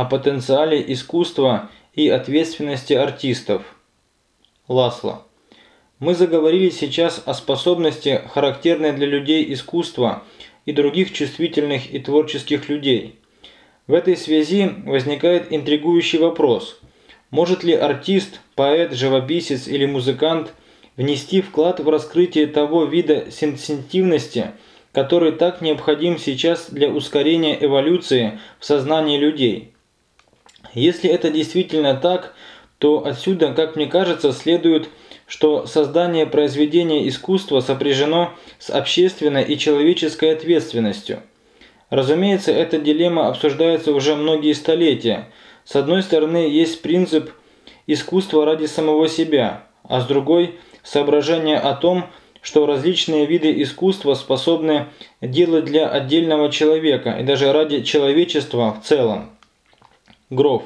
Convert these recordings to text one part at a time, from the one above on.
о потенциале искусства и ответственности артистов. Ласло. Мы заговорили сейчас о способности, характерной для людей искусства и других чувствительных и творческих людей. В этой связи возникает интригующий вопрос. Может ли артист, поэт, живописец или музыкант внести вклад в раскрытие того вида сенситивности, который так необходим сейчас для ускорения эволюции в сознании людей? Если это действительно так, то отсюда, как мне кажется, следует, что создание произведения искусства сопряжено с общественной и человеческой ответственностью. Разумеется, эта дилемма обсуждается уже многие столетия. С одной стороны, есть принцип искусства ради самого себя, а с другой – соображение о том, что различные виды искусства способны делать для отдельного человека и даже ради человечества в целом. Гров.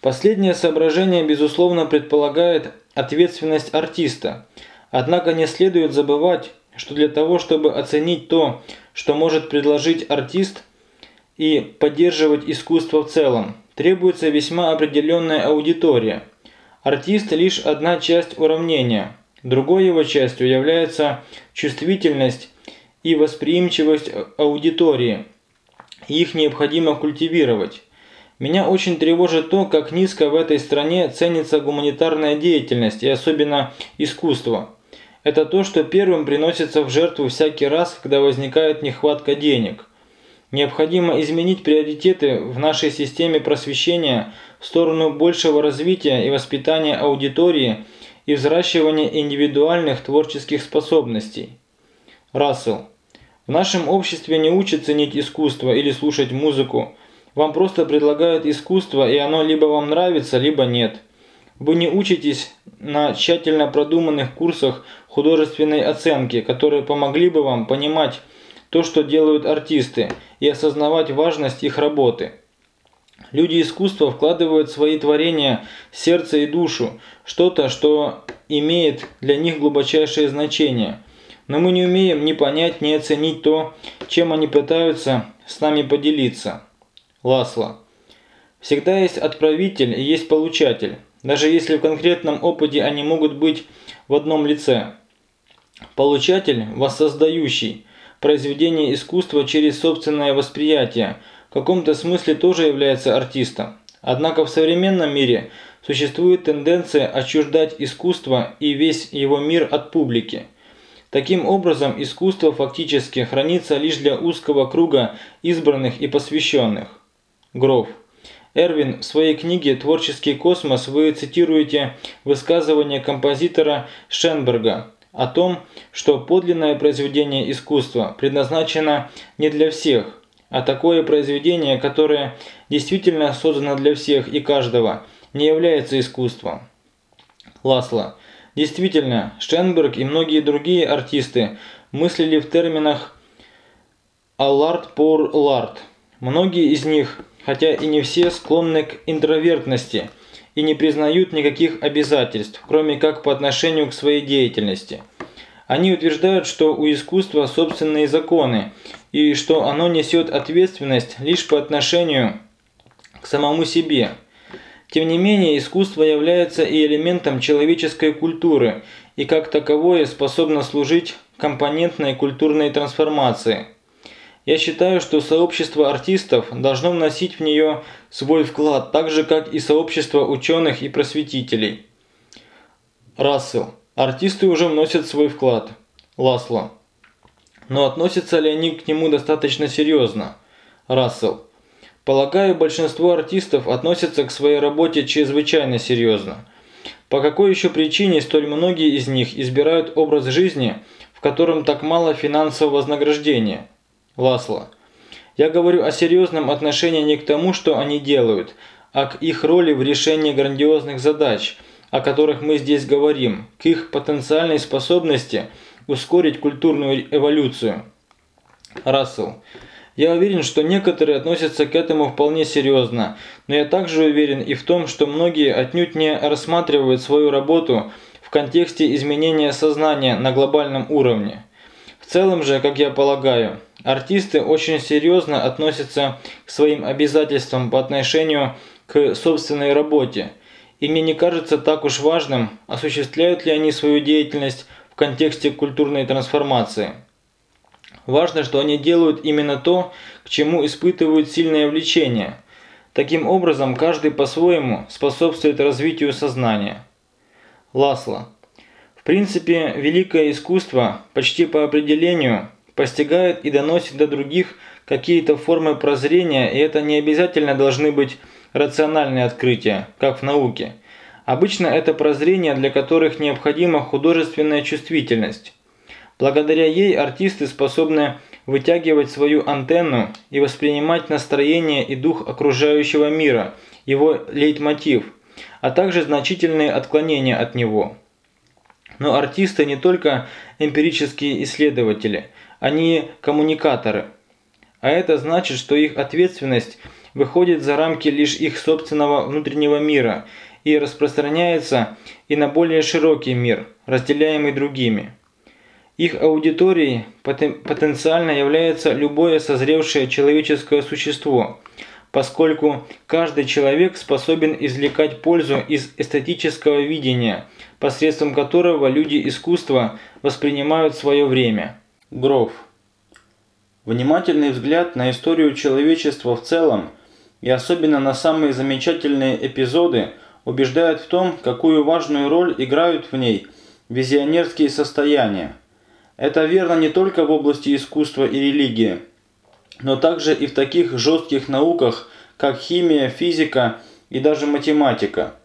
Последнее соображение, безусловно, предполагает ответственность артиста. Однако не следует забывать, что для того, чтобы оценить то, что может предложить артист и поддерживать искусство в целом, требуется весьма определенная аудитория. Артист – лишь одна часть уравнения. Другой его частью является чувствительность и восприимчивость аудитории. Их необходимо культивировать. Меня очень тревожит то, как низко в этой стране ценится гуманитарная деятельность и особенно искусство. Это то, что первым приносится в жертву всякий раз, когда возникает нехватка денег. Необходимо изменить приоритеты в нашей системе просвещения в сторону большего развития и воспитания аудитории и взращивания индивидуальных творческих способностей. Рассел. В нашем обществе не учат ценить искусство или слушать музыку, вам просто предлагают искусство, и оно либо вам нравится, либо нет. Вы не учитесь на тщательно продуманных курсах художественной оценки, которые помогли бы вам понимать то, что делают артисты, и осознавать важность их работы. Люди искусства вкладывают в свои творения сердце и душу, что-то, что имеет для них глубочайшее значение. Но мы не умеем ни понять, ни оценить то, чем они пытаются с нами поделиться. Ласло. Всегда есть отправитель и есть получатель, даже если в конкретном опыте они могут быть в одном лице. Получатель – воссоздающий, произведение искусства через собственное восприятие, в каком-то смысле тоже является артистом. Однако в современном мире существует тенденция отчуждать искусство и весь его мир от публики – Таким образом, искусство фактически хранится лишь для узкого круга избранных и посвященных. Гров. Эрвин, в своей книге «Творческий космос» вы цитируете высказывание композитора Шенберга о том, что подлинное произведение искусства предназначено не для всех, а такое произведение, которое действительно создано для всех и каждого, не является искусством. Ласло. Действительно, Шенберг и многие другие артисты мыслили в терминах «аларт пор ларт». Многие из них хотя и не все склонны к интровертности и не признают никаких обязательств, кроме как по отношению к своей деятельности. Они утверждают, что у искусства собственные законы и что оно несет ответственность лишь по отношению к самому себе. Тем не менее, искусство является и элементом человеческой культуры и как таковое способно служить компонентной культурной трансформации – я считаю, что сообщество артистов должно вносить в нее свой вклад, так же как и сообщество ученых и просветителей. Рассел. Артисты уже вносят свой вклад. Ласло. Но относятся ли они к нему достаточно серьезно? Рассел. Полагаю, большинство артистов относятся к своей работе чрезвычайно серьезно. По какой еще причине столь многие из них избирают образ жизни, в котором так мало финансового вознаграждения? Ласло. Я говорю о серьезном отношении не к тому, что они делают, а к их роли в решении грандиозных задач, о которых мы здесь говорим, к их потенциальной способности ускорить культурную эволюцию. Рассел. Я уверен, что некоторые относятся к этому вполне серьезно, но я также уверен и в том, что многие отнюдь не рассматривают свою работу в контексте изменения сознания на глобальном уровне. В целом же, как я полагаю, Артисты очень серьезно относятся к своим обязательствам по отношению к собственной работе, и мне не кажется так уж важным, осуществляют ли они свою деятельность в контексте культурной трансформации. Важно, что они делают именно то, к чему испытывают сильное влечение. Таким образом, каждый по-своему способствует развитию сознания. Ласло. В принципе, великое искусство почти по определению постигает и доносит до других какие-то формы прозрения, и это не обязательно должны быть рациональные открытия, как в науке. Обычно это прозрения, для которых необходима художественная чувствительность. Благодаря ей артисты способны вытягивать свою антенну и воспринимать настроение и дух окружающего мира, его лейтмотив, а также значительные отклонения от него. Но артисты не только эмпирические исследователи, они коммуникаторы. А это значит, что их ответственность выходит за рамки лишь их собственного внутреннего мира и распространяется и на более широкий мир, разделяемый другими. Их аудиторией потенциально является любое созревшее человеческое существо, поскольку каждый человек способен извлекать пользу из эстетического видения, посредством которого люди искусства воспринимают свое время. Гров. Внимательный взгляд на историю человечества в целом и особенно на самые замечательные эпизоды убеждает в том, какую важную роль играют в ней визионерские состояния. Это верно не только в области искусства и религии, но также и в таких жестких науках, как химия, физика и даже математика.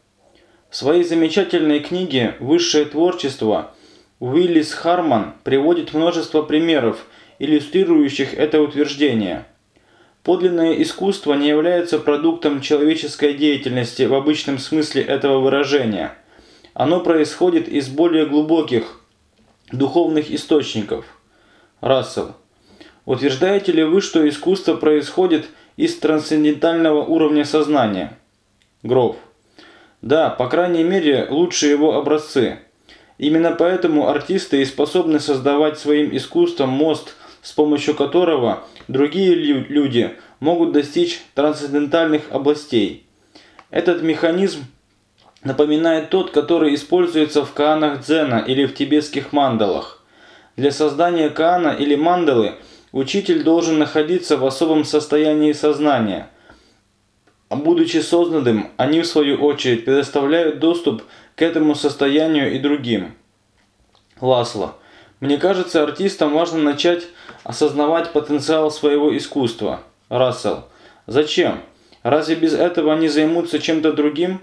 В своей замечательной книге «Высшее творчество» Уиллис Харман приводит множество примеров, иллюстрирующих это утверждение. Подлинное искусство не является продуктом человеческой деятельности в обычном смысле этого выражения. Оно происходит из более глубоких, духовных источников. Рассел. Утверждаете ли вы, что искусство происходит из трансцендентального уровня сознания? Гров. Да, по крайней мере, лучшие его образцы. Именно поэтому артисты и способны создавать своим искусством мост, с помощью которого другие люди могут достичь трансцендентальных областей. Этот механизм напоминает тот, который используется в каанах дзена или в тибетских мандалах. Для создания каана или мандалы учитель должен находиться в особом состоянии сознания. Будучи созданным, они в свою очередь предоставляют доступ к этому состоянию и другим. Ласло. Мне кажется, артистам важно начать осознавать потенциал своего искусства. Рассел. Зачем? Разве без этого они займутся чем-то другим?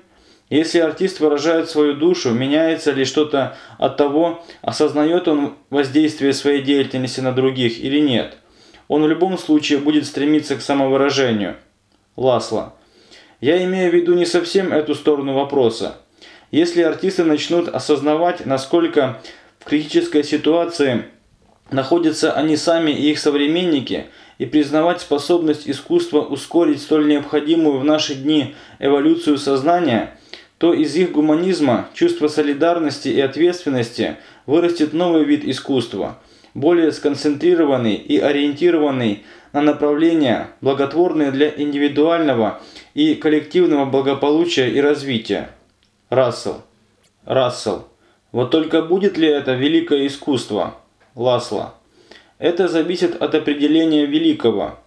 Если артист выражает свою душу, меняется ли что-то от того, осознает он воздействие своей деятельности на других или нет. Он в любом случае будет стремиться к самовыражению. Ласло. Я имею в виду не совсем эту сторону вопроса. Если артисты начнут осознавать, насколько в критической ситуации находятся они сами и их современники, и признавать способность искусства ускорить столь необходимую в наши дни эволюцию сознания – то из их гуманизма, чувства солидарности и ответственности вырастет новый вид искусства, более сконцентрированный и ориентированный на направления, благотворные для индивидуального и коллективного благополучия и развития. Рассел. Рассел. Вот только будет ли это великое искусство? Ласло. Это зависит от определения великого.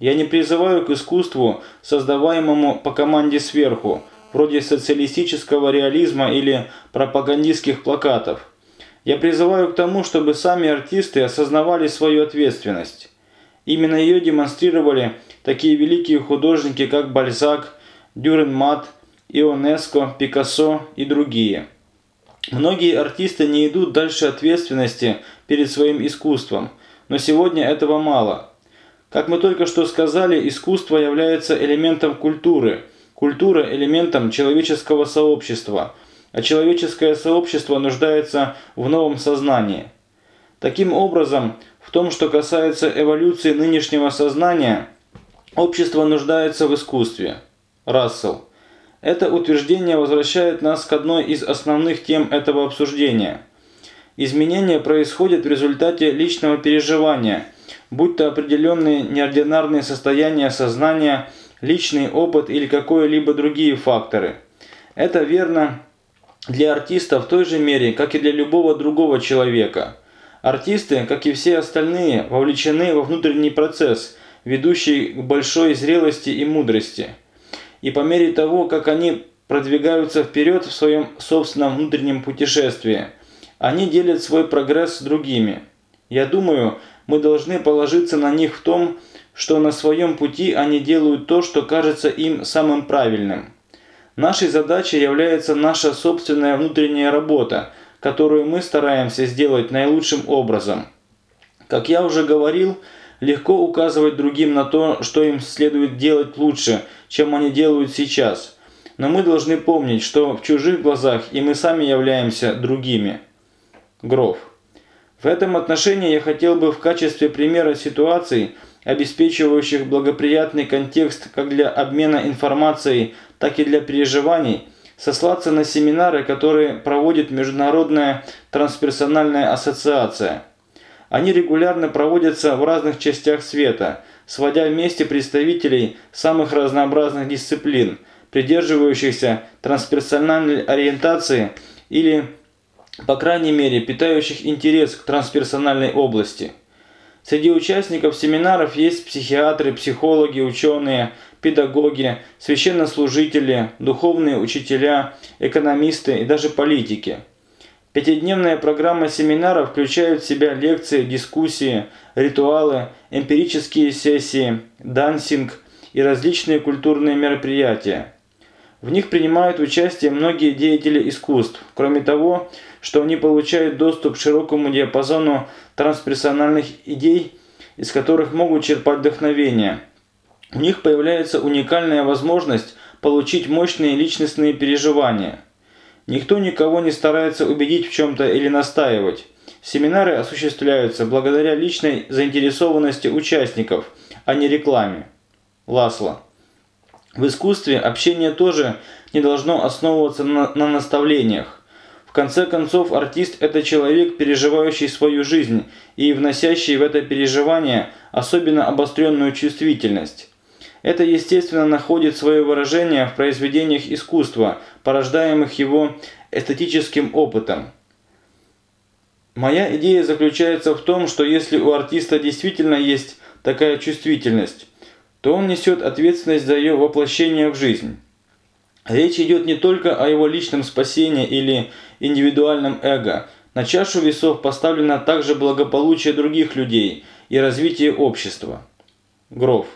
Я не призываю к искусству, создаваемому по команде сверху, вроде социалистического реализма или пропагандистских плакатов. Я призываю к тому, чтобы сами артисты осознавали свою ответственность. Именно ее демонстрировали такие великие художники, как Бальзак, Дюрен-Мат, Ионеско, Пикассо и другие. Многие артисты не идут дальше ответственности перед своим искусством, но сегодня этого мало. Как мы только что сказали, искусство является элементом культуры – Культура – элементом человеческого сообщества, а человеческое сообщество нуждается в новом сознании. Таким образом, в том, что касается эволюции нынешнего сознания, общество нуждается в искусстве. Рассел. Это утверждение возвращает нас к одной из основных тем этого обсуждения. Изменения происходят в результате личного переживания будь то определенные неординарные состояния сознания, личный опыт или какие-либо другие факторы. Это верно для артиста в той же мере, как и для любого другого человека. Артисты, как и все остальные, вовлечены во внутренний процесс, ведущий к большой зрелости и мудрости. И по мере того, как они продвигаются вперед в своем собственном внутреннем путешествии, они делят свой прогресс с другими. Я думаю, мы должны положиться на них в том, что на своем пути они делают то, что кажется им самым правильным. Нашей задачей является наша собственная внутренняя работа, которую мы стараемся сделать наилучшим образом. Как я уже говорил, легко указывать другим на то, что им следует делать лучше, чем они делают сейчас. Но мы должны помнить, что в чужих глазах и мы сами являемся другими. Гров. В этом отношении я хотел бы в качестве примера ситуаций, обеспечивающих благоприятный контекст как для обмена информацией, так и для переживаний, сослаться на семинары, которые проводит Международная трансперсональная ассоциация. Они регулярно проводятся в разных частях света, сводя вместе представителей самых разнообразных дисциплин, придерживающихся трансперсональной ориентации или, по крайней мере, питающих интерес к трансперсональной области. Среди участников семинаров есть психиатры, психологи, ученые, педагоги, священнослужители, духовные учителя, экономисты и даже политики. Пятидневная программа семинара включает в себя лекции, дискуссии, ритуалы, эмпирические сессии, дансинг и различные культурные мероприятия. В них принимают участие многие деятели искусств. Кроме того, что они получают доступ к широкому диапазону трансперсональных идей, из которых могут черпать вдохновение. У них появляется уникальная возможность получить мощные личностные переживания. Никто никого не старается убедить в чем-то или настаивать. Семинары осуществляются благодаря личной заинтересованности участников, а не рекламе. Ласло. В искусстве общение тоже не должно основываться на, на наставлениях. В конце концов, артист – это человек, переживающий свою жизнь и вносящий в это переживание особенно обостренную чувствительность. Это, естественно, находит свое выражение в произведениях искусства, порождаемых его эстетическим опытом. Моя идея заключается в том, что если у артиста действительно есть такая чувствительность, то он несет ответственность за ее воплощение в жизнь. Речь идет не только о его личном спасении или индивидуальном эго. На чашу весов поставлено также благополучие других людей и развитие общества. Гров.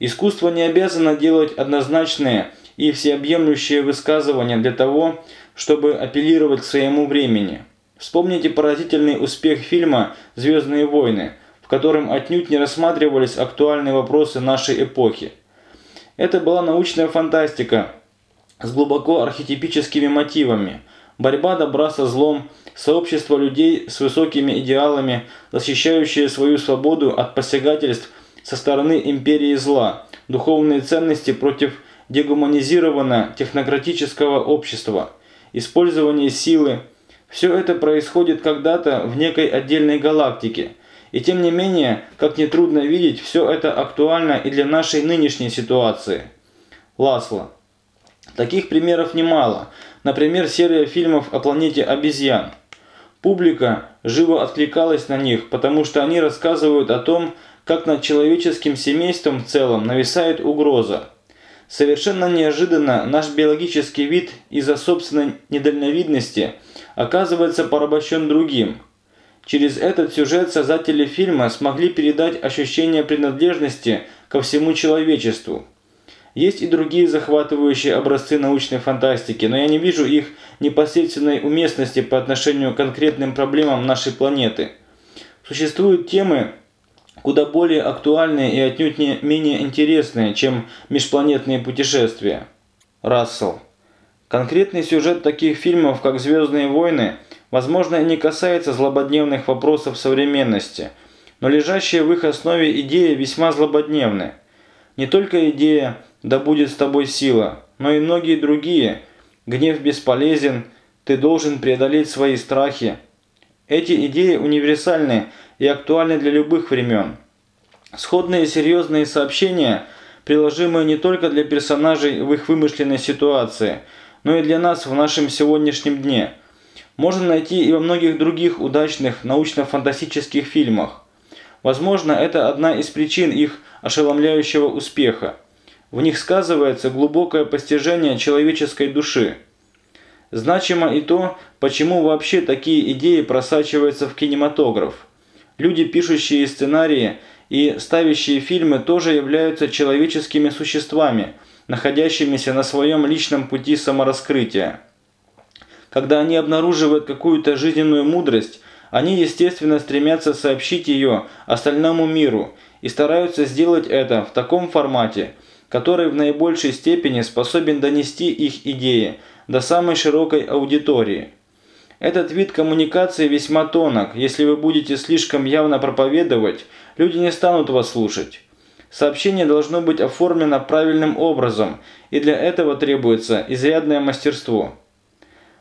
Искусство не обязано делать однозначные и всеобъемлющие высказывания для того, чтобы апеллировать к своему времени. Вспомните поразительный успех фильма «Звездные войны», в котором отнюдь не рассматривались актуальные вопросы нашей эпохи. Это была научная фантастика с глубоко архетипическими мотивами, борьба добра со злом, сообщество людей с высокими идеалами, защищающие свою свободу от посягательств со стороны империи зла, духовные ценности против дегуманизированного технократического общества, использование силы. Все это происходит когда-то в некой отдельной галактике – и тем не менее, как нетрудно видеть, все это актуально и для нашей нынешней ситуации. Ласло. Таких примеров немало. Например, серия фильмов о планете обезьян. Публика живо откликалась на них, потому что они рассказывают о том, как над человеческим семейством в целом нависает угроза. Совершенно неожиданно наш биологический вид из-за собственной недальновидности оказывается порабощен другим – Через этот сюжет создатели фильма смогли передать ощущение принадлежности ко всему человечеству. Есть и другие захватывающие образцы научной фантастики, но я не вижу их непосредственной уместности по отношению к конкретным проблемам нашей планеты. Существуют темы, куда более актуальные и отнюдь не менее интересные, чем межпланетные путешествия. Рассел. Конкретный сюжет таких фильмов, как «Звездные войны», возможно, не касается злободневных вопросов современности, но лежащая в их основе идея весьма злободневная. Не только идея «да будет с тобой сила», но и многие другие «гнев бесполезен», «ты должен преодолеть свои страхи». Эти идеи универсальны и актуальны для любых времен. Сходные серьезные сообщения, приложимые не только для персонажей в их вымышленной ситуации, но и для нас в нашем сегодняшнем дне, можно найти и во многих других удачных научно-фантастических фильмах. Возможно, это одна из причин их ошеломляющего успеха. В них сказывается глубокое постижение человеческой души. Значимо и то, почему вообще такие идеи просачиваются в кинематограф. Люди, пишущие сценарии и ставящие фильмы, тоже являются человеческими существами, находящимися на своем личном пути самораскрытия. Когда они обнаруживают какую-то жизненную мудрость, они, естественно, стремятся сообщить ее остальному миру и стараются сделать это в таком формате, который в наибольшей степени способен донести их идеи до самой широкой аудитории. Этот вид коммуникации весьма тонок. Если вы будете слишком явно проповедовать, люди не станут вас слушать. Сообщение должно быть оформлено правильным образом, и для этого требуется изрядное мастерство.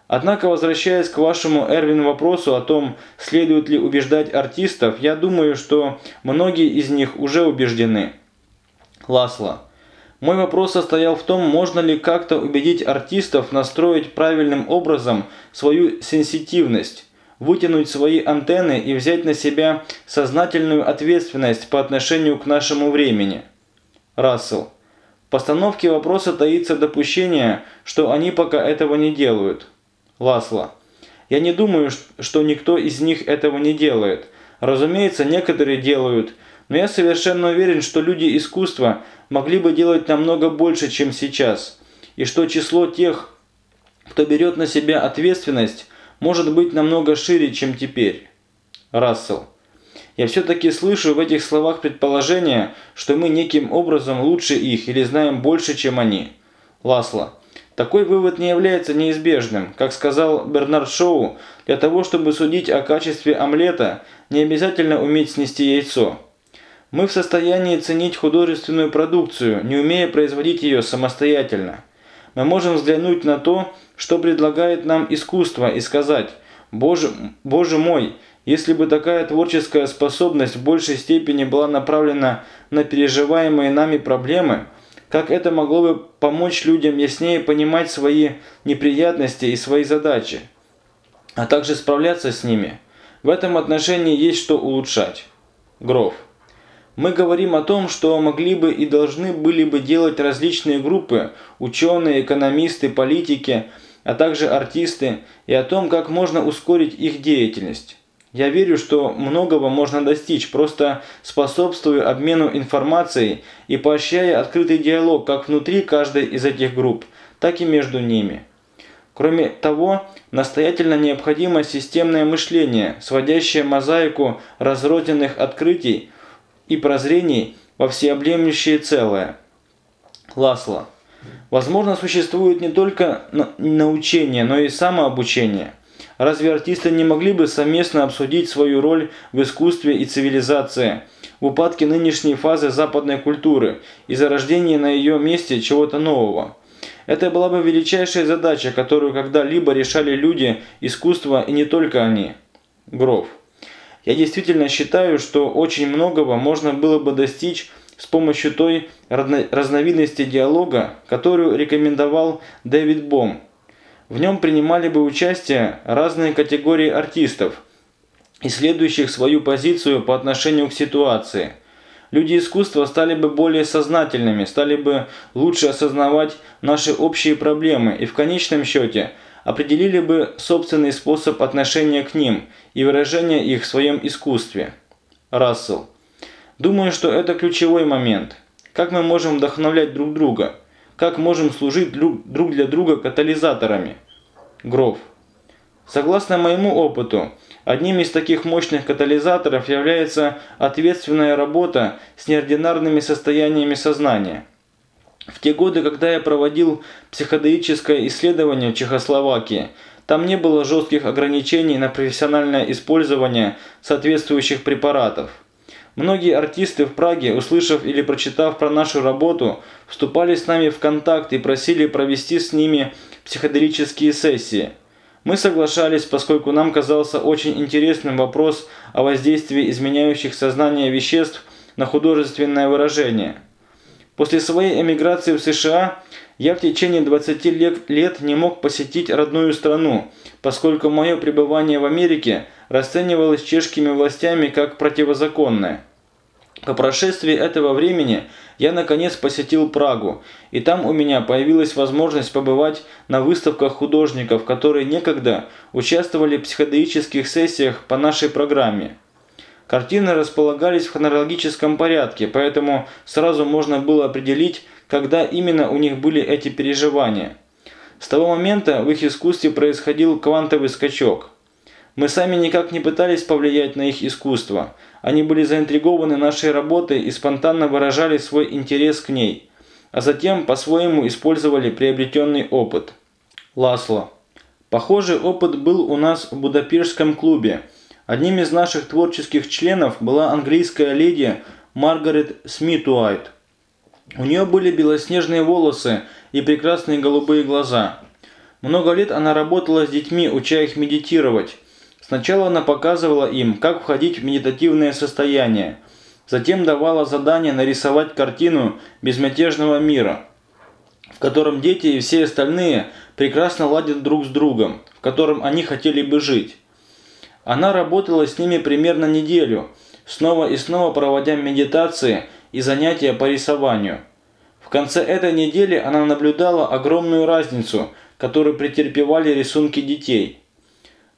Однако, возвращаясь к вашему, Эрвин, вопросу о том, следует ли убеждать артистов, я думаю, что многие из них уже убеждены. Ласло. Мой вопрос состоял в том, можно ли как-то убедить артистов настроить правильным образом свою сенситивность, вытянуть свои антенны и взять на себя сознательную ответственность по отношению к нашему времени. Рассел. В постановке вопроса таится допущение, что они пока этого не делают. Ласло. Я не думаю, что никто из них этого не делает. Разумеется, некоторые делают, но я совершенно уверен, что люди искусства могли бы делать намного больше, чем сейчас, и что число тех, кто берет на себя ответственность, может быть намного шире, чем теперь. Рассел. Я все-таки слышу в этих словах предположение, что мы неким образом лучше их или знаем больше, чем они. Ласло. Такой вывод не является неизбежным. Как сказал Бернард Шоу, для того, чтобы судить о качестве омлета, не обязательно уметь снести яйцо. Мы в состоянии ценить художественную продукцию, не умея производить ее самостоятельно. Мы можем взглянуть на то, что предлагает нам искусство, и сказать «Боже, Боже мой, если бы такая творческая способность в большей степени была направлена на переживаемые нами проблемы, как это могло бы помочь людям яснее понимать свои неприятности и свои задачи, а также справляться с ними. В этом отношении есть что улучшать. Гров. Мы говорим о том, что могли бы и должны были бы делать различные группы, ученые, экономисты, политики, а также артисты, и о том, как можно ускорить их деятельность. Я верю, что многого можно достичь, просто способствуя обмену информацией и поощряя открытый диалог как внутри каждой из этих групп, так и между ними. Кроме того, настоятельно необходимо системное мышление, сводящее мозаику разрозненных открытий, и прозрений во всеобъемлющее целое. Ласло. Возможно, существует не только научение, но и самообучение. Разве артисты не могли бы совместно обсудить свою роль в искусстве и цивилизации, в упадке нынешней фазы западной культуры и зарождении на ее месте чего-то нового? Это была бы величайшая задача, которую когда-либо решали люди, искусство и не только они. Гров. Я действительно считаю, что очень многого можно было бы достичь с помощью той разновидности диалога, которую рекомендовал Дэвид Бом. В нем принимали бы участие разные категории артистов, исследующих свою позицию по отношению к ситуации. Люди искусства стали бы более сознательными, стали бы лучше осознавать наши общие проблемы и в конечном счете – определили бы собственный способ отношения к ним и выражения их в своем искусстве. Рассел. Думаю, что это ключевой момент. Как мы можем вдохновлять друг друга? Как можем служить друг для друга катализаторами? Гров. Согласно моему опыту, одним из таких мощных катализаторов является ответственная работа с неординарными состояниями сознания – в те годы, когда я проводил психоделическое исследование в Чехословакии, там не было жестких ограничений на профессиональное использование соответствующих препаратов. Многие артисты в Праге, услышав или прочитав про нашу работу, вступали с нами в контакт и просили провести с ними психоделические сессии. Мы соглашались, поскольку нам казался очень интересным вопрос о воздействии изменяющих сознание веществ на художественное выражение. После своей эмиграции в США я в течение 20 лет не мог посетить родную страну, поскольку мое пребывание в Америке расценивалось чешскими властями как противозаконное. По прошествии этого времени я наконец посетил Прагу, и там у меня появилась возможность побывать на выставках художников, которые некогда участвовали в психоделических сессиях по нашей программе. Картины располагались в хронологическом порядке, поэтому сразу можно было определить, когда именно у них были эти переживания. С того момента в их искусстве происходил квантовый скачок. Мы сами никак не пытались повлиять на их искусство. Они были заинтригованы нашей работой и спонтанно выражали свой интерес к ней, а затем по-своему использовали приобретенный опыт. Ласло. Похожий опыт был у нас в Будапештском клубе – Одним из наших творческих членов была английская леди Маргарет Смитуайт. У нее были белоснежные волосы и прекрасные голубые глаза. Много лет она работала с детьми, уча их медитировать. Сначала она показывала им, как входить в медитативное состояние. Затем давала задание нарисовать картину безмятежного мира, в котором дети и все остальные прекрасно ладят друг с другом, в котором они хотели бы жить. Она работала с ними примерно неделю, снова и снова проводя медитации и занятия по рисованию. В конце этой недели она наблюдала огромную разницу, которую претерпевали рисунки детей.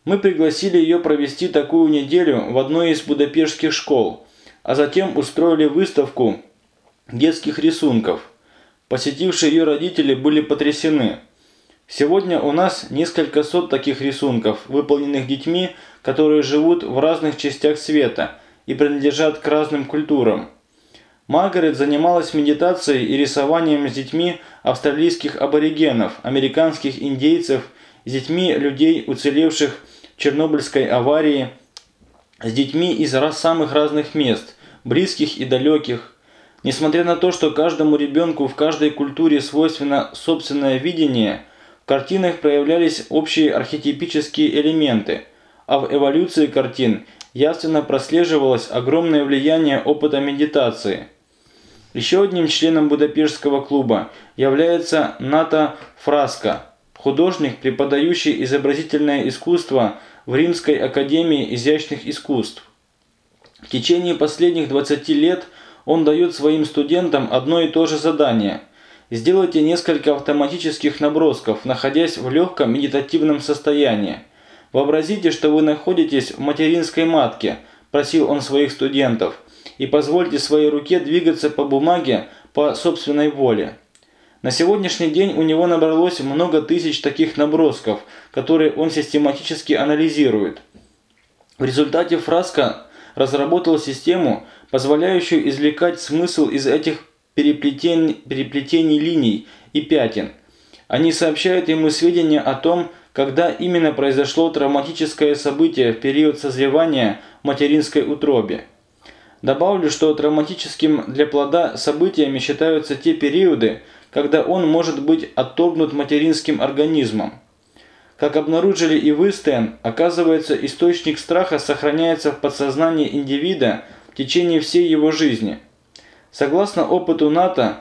Мы пригласили ее провести такую неделю в одной из будапештских школ, а затем устроили выставку детских рисунков. Посетившие ее родители были потрясены. Сегодня у нас несколько сот таких рисунков, выполненных детьми, которые живут в разных частях света и принадлежат к разным культурам. Маргарет занималась медитацией и рисованием с детьми австралийских аборигенов, американских индейцев, с детьми людей, уцелевших в Чернобыльской аварии, с детьми из самых разных мест, близких и далеких. Несмотря на то, что каждому ребенку в каждой культуре свойственно собственное видение – картинах проявлялись общие архетипические элементы, а в эволюции картин явственно прослеживалось огромное влияние опыта медитации. Еще одним членом Будапештского клуба является Ната Фраско, художник, преподающий изобразительное искусство в Римской академии изящных искусств. В течение последних 20 лет он дает своим студентам одно и то же задание – Сделайте несколько автоматических набросков, находясь в легком медитативном состоянии. Вообразите, что вы находитесь в материнской матке, просил он своих студентов, и позвольте своей руке двигаться по бумаге по собственной воле. На сегодняшний день у него набралось много тысяч таких набросков, которые он систематически анализирует. В результате Фраско разработал систему, позволяющую извлекать смысл из этих переплетений, переплетений линий и пятен. Они сообщают ему сведения о том, когда именно произошло травматическое событие в период созревания в материнской утробе. Добавлю, что травматическим для плода событиями считаются те периоды, когда он может быть отторгнут материнским организмом. Как обнаружили и вы, Стэн, оказывается, источник страха сохраняется в подсознании индивида в течение всей его жизни – Согласно опыту НАТО,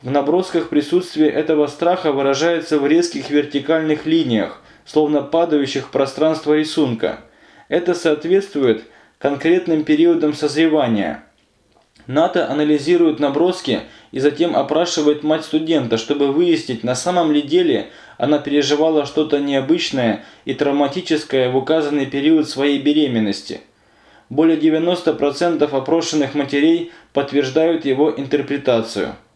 в набросках присутствие этого страха выражается в резких вертикальных линиях, словно падающих в пространство рисунка. Это соответствует конкретным периодам созревания. НАТО анализирует наброски и затем опрашивает мать студента, чтобы выяснить, на самом ли деле она переживала что-то необычное и травматическое в указанный период своей беременности. Более 90% опрошенных матерей подтверждают его интерпретацию –